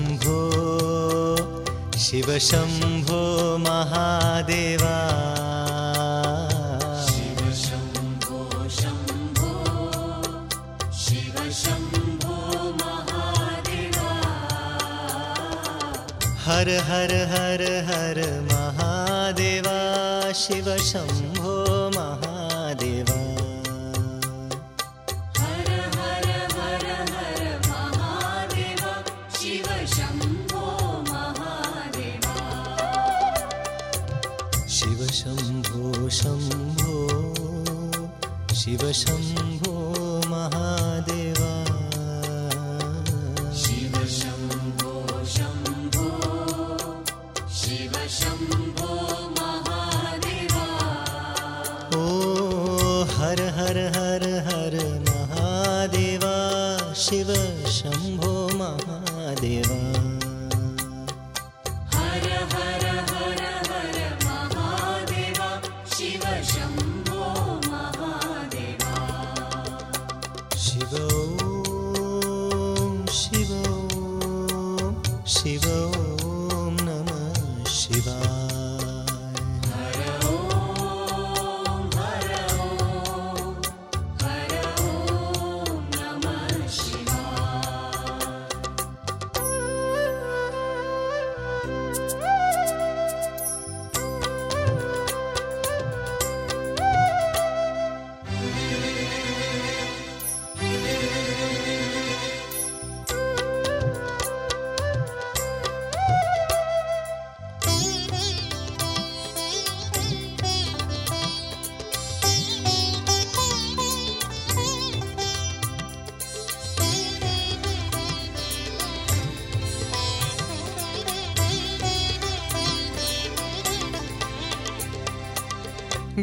शम्भो शिव शम्भो महादेवा। हर हर हर हर महादेवा शिव शम्भो महा शम्भो शम्भो शिव शम्भो महादेवा। Shiva.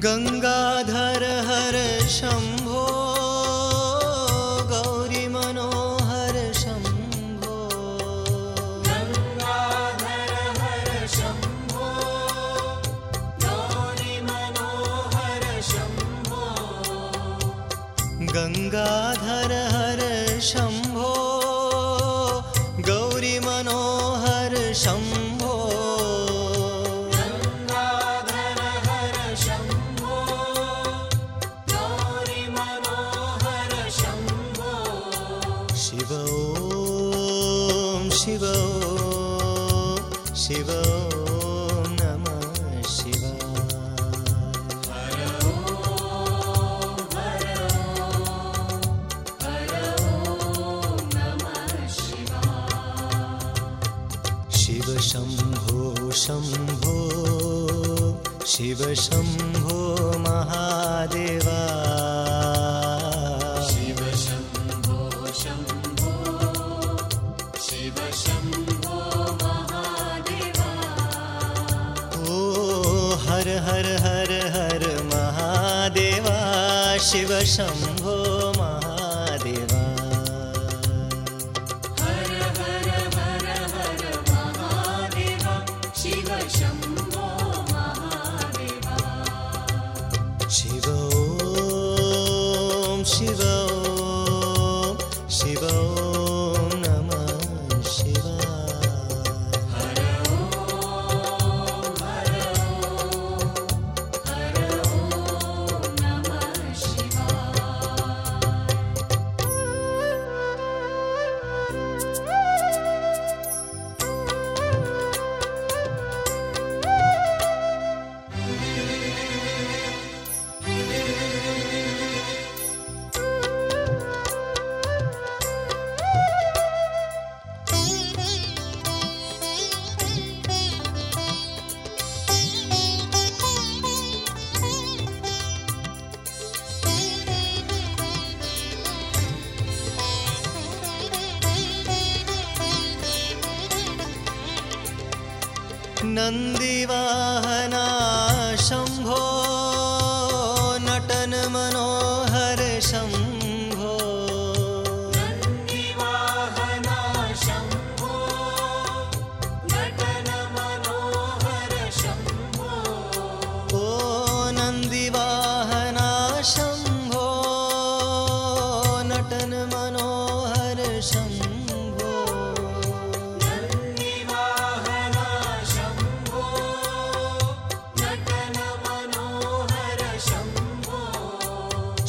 गङ्गाधर हर शम्भो गौरीमनोहर शम्भो। गङ्गाधर हर शम्भो गौरीमनोहर शम्भो। गङ्गाधर शिव शम्भो महादेवा। शिव शम्भो शम्भो शिव शम्भो महादेवा। ओ हर हर हर हर महादेवा शिव शम्भो ನಂದಿವಾ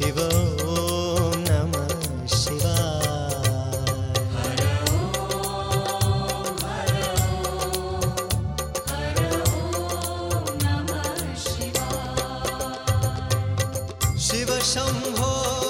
शिव नमः शिव शम्भो शम्भो